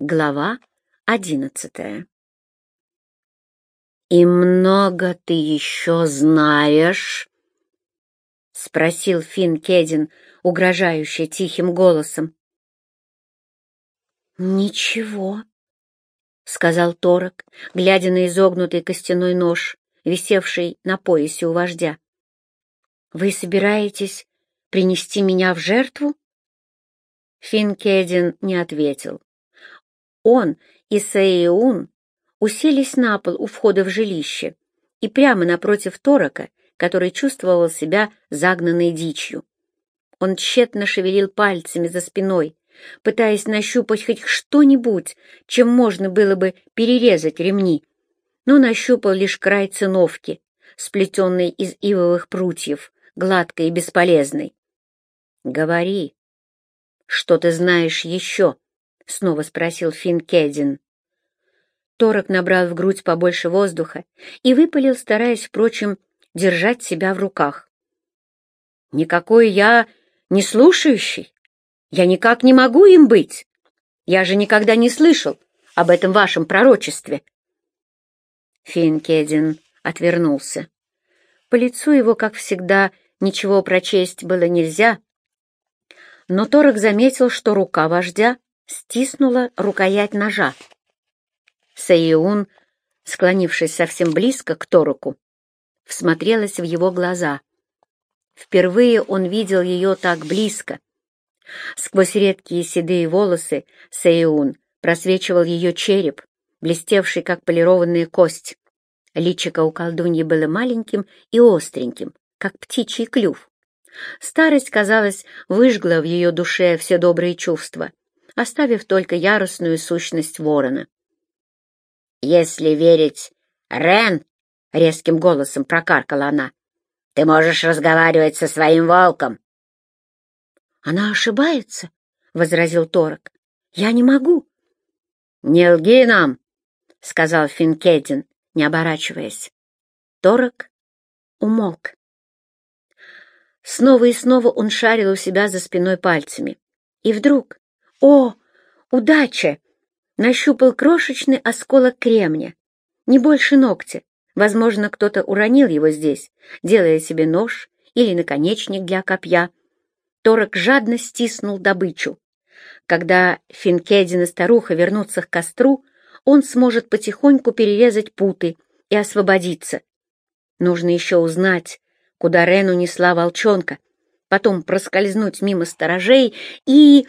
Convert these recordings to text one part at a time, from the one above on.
Глава одиннадцатая «И много ты еще знаешь?» — спросил Финн Кедин, угрожающе тихим голосом. «Ничего», — сказал Торок, глядя на изогнутый костяной нож, висевший на поясе у вождя. «Вы собираетесь принести меня в жертву?» Финн Кедин не ответил. Он и Саиун уселись на пол у входа в жилище и прямо напротив Торока, который чувствовал себя загнанной дичью. Он тщетно шевелил пальцами за спиной, пытаясь нащупать хоть что-нибудь, чем можно было бы перерезать ремни, но нащупал лишь край циновки, сплетенной из ивовых прутьев, гладкой и бесполезной. «Говори, что ты знаешь еще?» — снова спросил Финн Кедин. Торок набрал в грудь побольше воздуха и выпалил, стараясь, впрочем, держать себя в руках. «Никакой я не слушающий. Я никак не могу им быть. Я же никогда не слышал об этом вашем пророчестве». Финкедин отвернулся. По лицу его, как всегда, ничего прочесть было нельзя, но Торок заметил, что рука вождя стиснула рукоять ножа. Саиун, склонившись совсем близко к Тороку, всмотрелась в его глаза. Впервые он видел ее так близко. Сквозь редкие седые волосы Саиун просвечивал ее череп, блестевший, как полированная кость. Личико у колдуньи было маленьким и остреньким, как птичий клюв. Старость, казалось, выжгла в ее душе все добрые чувства, оставив только яростную сущность ворона. «Если верить Рен», — резким голосом прокаркала она, — «ты можешь разговаривать со своим волком». «Она ошибается», — возразил Торок. «Я не могу». «Не лги нам», — сказал Финкедин, не оборачиваясь. Торок умолк. Снова и снова он шарил у себя за спиной пальцами. И вдруг, о, удача! нащупал крошечный осколок кремня, не больше ногтя. Возможно, кто-то уронил его здесь, делая себе нож или наконечник для копья. Торок жадно стиснул добычу. Когда Финкедин и старуха вернутся к костру, он сможет потихоньку перерезать путы и освободиться. Нужно еще узнать, куда Рен унесла волчонка, потом проскользнуть мимо сторожей и...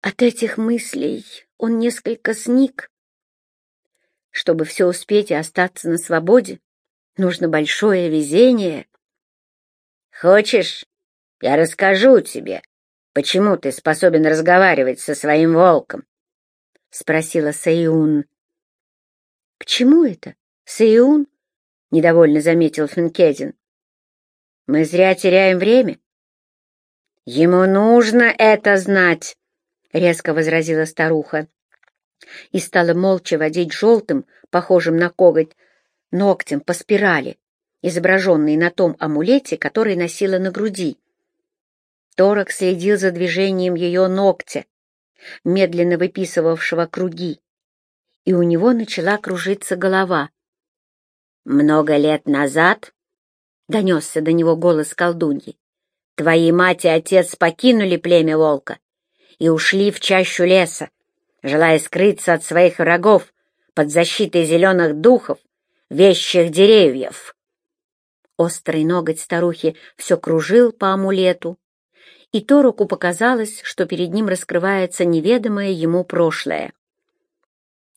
От этих мыслей он несколько сник. Чтобы все успеть и остаться на свободе, нужно большое везение. «Хочешь, я расскажу тебе, почему ты способен разговаривать со своим волком?» — спросила Саюн. «К чему это, Саюн?» — недовольно заметил Финкедин. «Мы зря теряем время». «Ему нужно это знать!» — резко возразила старуха. И стала молча водить желтым, похожим на коготь, ногтем по спирали, изображенной на том амулете, который носила на груди. Торок следил за движением ее ногтя, медленно выписывавшего круги, и у него начала кружиться голова. «Много лет назад», — донесся до него голос колдуньи, — «твои мать и отец покинули племя волка и ушли в чащу леса, желая скрыться от своих врагов под защитой зеленых духов, вещих деревьев. Острый ноготь старухи все кружил по амулету, и Торуку показалось, что перед ним раскрывается неведомое ему прошлое.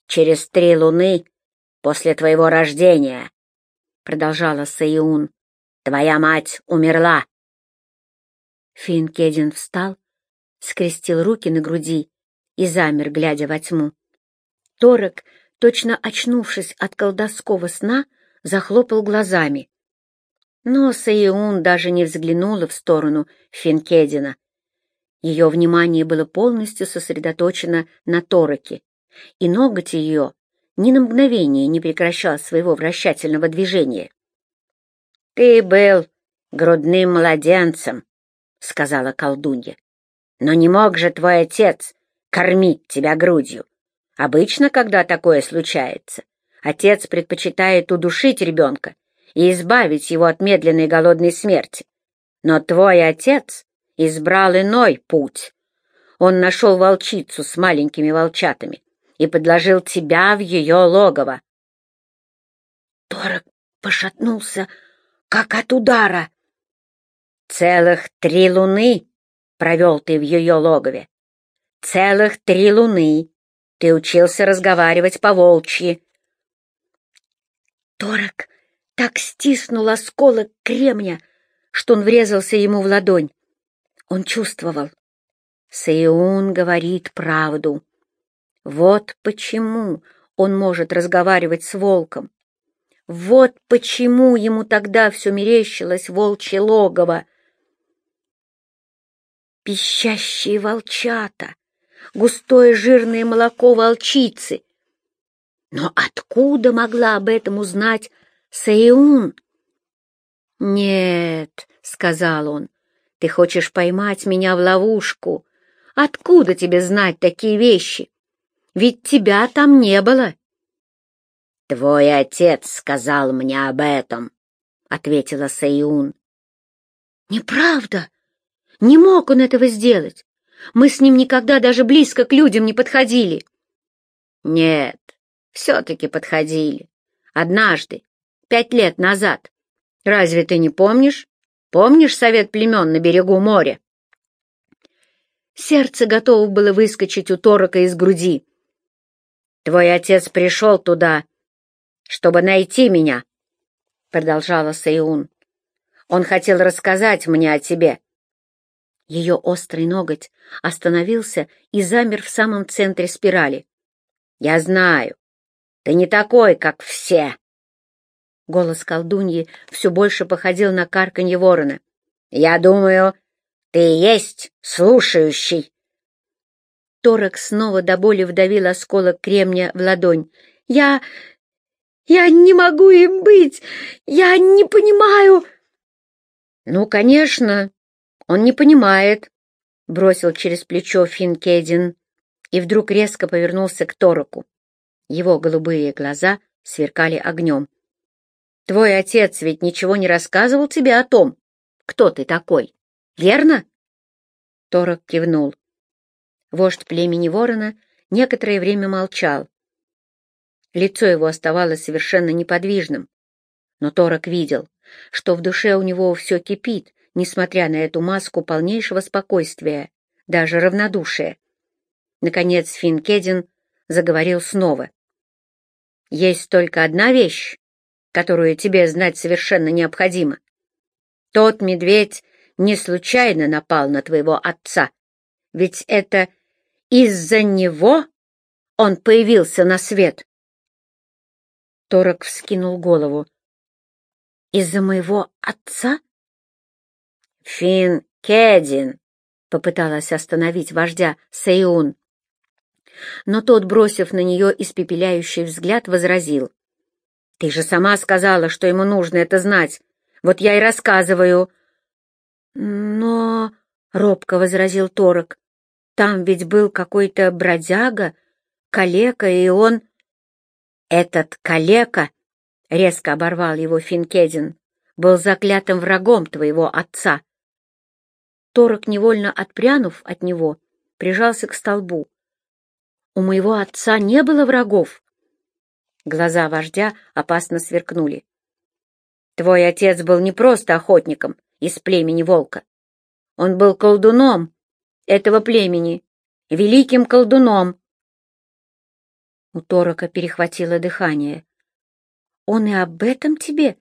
«Через три луны после твоего рождения», — продолжала Саиун, — «твоя мать умерла». Финкедин встал скрестил руки на груди и замер, глядя во тьму. Торок, точно очнувшись от колдовского сна, захлопал глазами. Но Саиун даже не взглянула в сторону Финкедина. Ее внимание было полностью сосредоточено на Тороке, и ноготь ее ни на мгновение не прекращал своего вращательного движения. «Ты был грудным младенцем», — сказала колдунья. Но не мог же твой отец кормить тебя грудью. Обычно, когда такое случается, отец предпочитает удушить ребенка и избавить его от медленной голодной смерти. Но твой отец избрал иной путь. Он нашел волчицу с маленькими волчатами и подложил тебя в ее логово. Торок пошатнулся, как от удара. Целых три луны провел ты в ее логове. Целых три луны ты учился разговаривать по-волчьи. Торок так стиснул осколок кремня, что он врезался ему в ладонь. Он чувствовал. Саиун говорит правду. Вот почему он может разговаривать с волком. Вот почему ему тогда все мерещилось волчье логово. Пищащие волчата, густое жирное молоко волчицы. Но откуда могла об этом узнать Саиун? «Нет», — сказал он, — «ты хочешь поймать меня в ловушку. Откуда тебе знать такие вещи? Ведь тебя там не было». «Твой отец сказал мне об этом», — ответила Саиун. «Неправда. Не мог он этого сделать. Мы с ним никогда даже близко к людям не подходили». «Нет, все-таки подходили. Однажды, пять лет назад. Разве ты не помнишь? Помнишь совет племен на берегу моря? Сердце готово было выскочить у Торока из груди. Твой отец пришел туда, чтобы найти меня, продолжала Сайун. Он хотел рассказать мне о тебе. Ее острый ноготь остановился и замер в самом центре спирали. «Я знаю, ты не такой, как все!» Голос колдуньи все больше походил на карканье ворона. «Я думаю, ты есть слушающий!» Торок снова до боли вдавил осколок кремня в ладонь. «Я... я не могу им быть! Я не понимаю!» «Ну, конечно, он не понимает», — бросил через плечо Финкедин и вдруг резко повернулся к Тороку. Его голубые глаза сверкали огнем. Твой отец ведь ничего не рассказывал тебе о том, кто ты такой, верно?» Торок кивнул. Вождь племени ворона некоторое время молчал. Лицо его оставалось совершенно неподвижным, но Торок видел, что в душе у него все кипит, несмотря на эту маску полнейшего спокойствия, даже равнодушия. Наконец Финкедин заговорил снова. «Есть только одна вещь, которую тебе знать совершенно необходимо. Тот медведь не случайно напал на твоего отца, ведь это из-за него он появился на свет. Торок вскинул голову. «Из-за моего отца?» «Фин Кедин!» — попыталась остановить вождя Сейун. Но тот, бросив на нее испепеляющий взгляд, возразил. Ты же сама сказала, что ему нужно это знать. Вот я и рассказываю. Но, — робко возразил Торок, — там ведь был какой-то бродяга, калека, и он... Этот калека, — резко оборвал его Финкедин, — был заклятым врагом твоего отца. Торок, невольно отпрянув от него, прижался к столбу. У моего отца не было врагов. Глаза вождя опасно сверкнули. «Твой отец был не просто охотником из племени волка. Он был колдуном этого племени, великим колдуном». У Торока перехватило дыхание. «Он и об этом тебе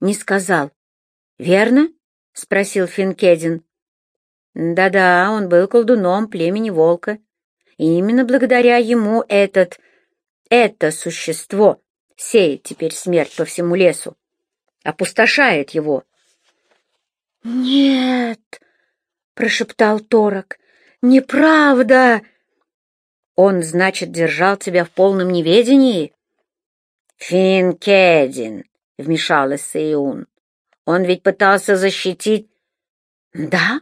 не сказал, верно?» — спросил Финкедин. «Да-да, он был колдуном племени волка, и именно благодаря ему этот это существо сеет теперь смерть по всему лесу, опустошает его. «Нет!» — прошептал Торок. «Неправда!» «Он, значит, держал тебя в полном неведении?» «Финкедин!» — вмешалась Сеюн. «Он ведь пытался защитить...» «Да?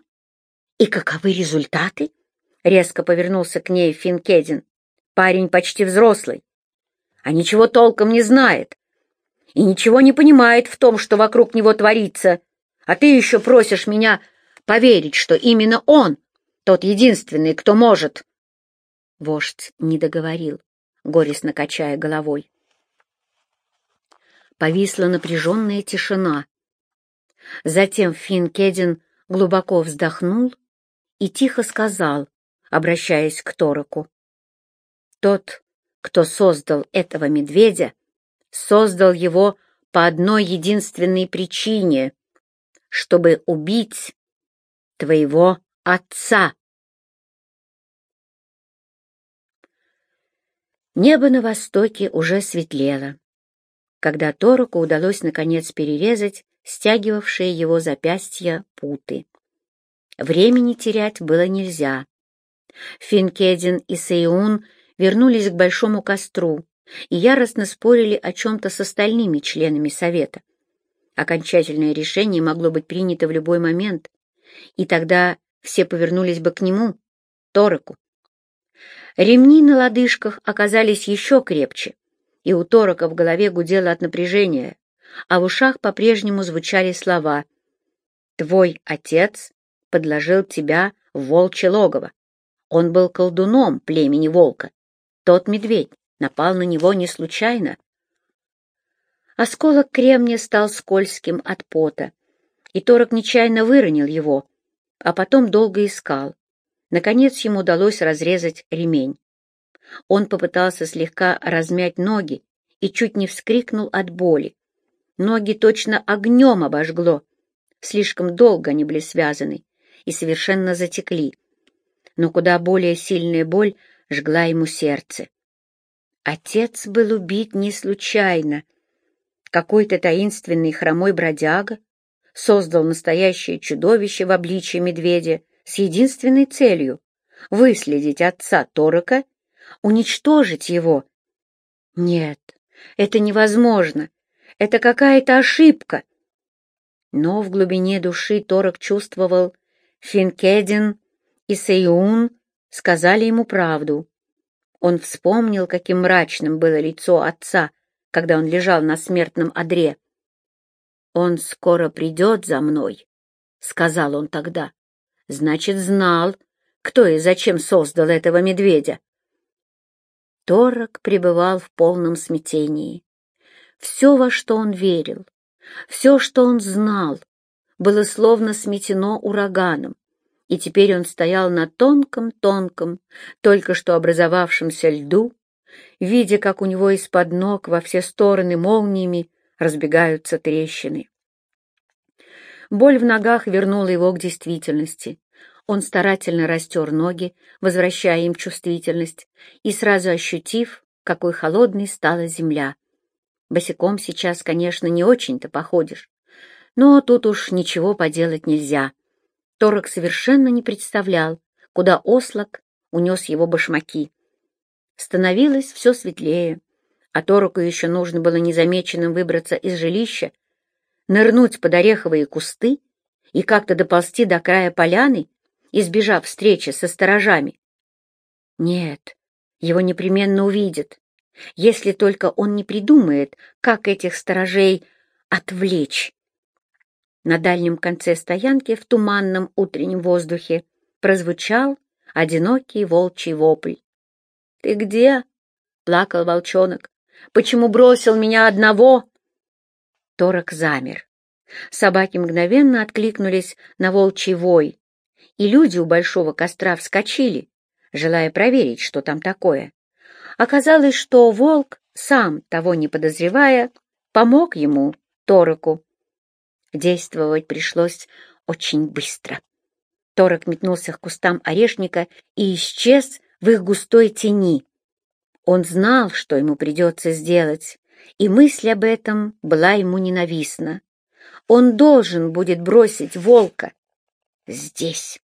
И каковы результаты? — резко повернулся к ней Финкедин. «Парень почти взрослый, а ничего толком не знает и ничего не понимает в том, что вокруг него творится, а ты еще просишь меня поверить, что именно он тот единственный, кто может». Вождь не договорил, горестно качая головой. Повисла напряженная тишина. Затем Финкедин глубоко вздохнул и тихо сказал, обращаясь к Тороку. «Тот, кто создал этого медведя, создал его по одной единственной причине, чтобы убить твоего отца». Небо на востоке уже светлело, когда Тороку удалось наконец перерезать стягивавшие его запястья путы. Времени терять было нельзя. Финкедин и Сейун вернулись к большому костру и яростно спорили о чем-то с остальными членами совета. Окончательное решение могло быть принято в любой момент, и тогда все повернулись бы к нему, Тороку. Ремни на лодыжках оказались еще крепче, и у Торока в голове гудело от напряжения, а в ушах по-прежнему звучали слова «Твой отец подложил тебя в волчье логово. Он был колдуном племени волка. Тот медведь напал на него не случайно. Осколок кремня стал скользким от пота, и Торок нечаянно выронил его, а потом долго искал. Наконец ему удалось разрезать ремень. Он попытался слегка размять ноги и чуть не вскрикнул от боли. Ноги точно огнем обожгло. Слишком долго они были связаны и совершенно затекли. Но куда более сильная боль жгла ему сердце. Отец был убит не случайно. Какой-то таинственный хромой бродяга создал настоящее чудовище в обличье медведя с единственной целью — выследить отца Торока, уничтожить его. Нет, это невозможно. Это какая-то ошибка. Но в глубине души Торок чувствовал, Финкедин и Сейун сказали ему правду. Он вспомнил, каким мрачным было лицо отца, когда он лежал на смертном одре. «Он скоро придет за мной», — сказал он тогда. «Значит, знал, кто и зачем создал этого медведя». Торок пребывал в полном смятении. Все, во что он верил, все, что он знал, было словно сметено ураганом, и теперь он стоял на тонком-тонком, только что образовавшемся льду, видя, как у него из-под ног во все стороны молниями разбегаются трещины. Боль в ногах вернула его к действительности. Он старательно растер ноги, возвращая им чувствительность, и сразу ощутив, какой холодной стала земля. Босиком сейчас, конечно, не очень-то походишь, но тут уж ничего поделать нельзя. Торок совершенно не представлял, куда ослак унес его башмаки. Становилось все светлее, а Тороку еще нужно было незамеченным выбраться из жилища, нырнуть под ореховые кусты и как-то доползти до края поляны, избежав встречи со сторожами. Нет, его непременно увидят, если только он не придумает, как этих сторожей отвлечь. На дальнем конце стоянки в туманном утреннем воздухе прозвучал одинокий волчий вопль. «Ты где?» — плакал волчонок. «Почему бросил меня одного?» Торок замер. Собаки мгновенно откликнулись на волчий вой, и люди у большого костра вскочили, желая проверить, что там такое. Оказалось, что волк, сам того не подозревая, помог ему, Тороку. Действовать пришлось очень быстро. Торок метнулся к кустам орешника и исчез в их густой тени. Он знал, что ему придется сделать, и мысль об этом была ему ненавистна. Он должен будет бросить волка здесь.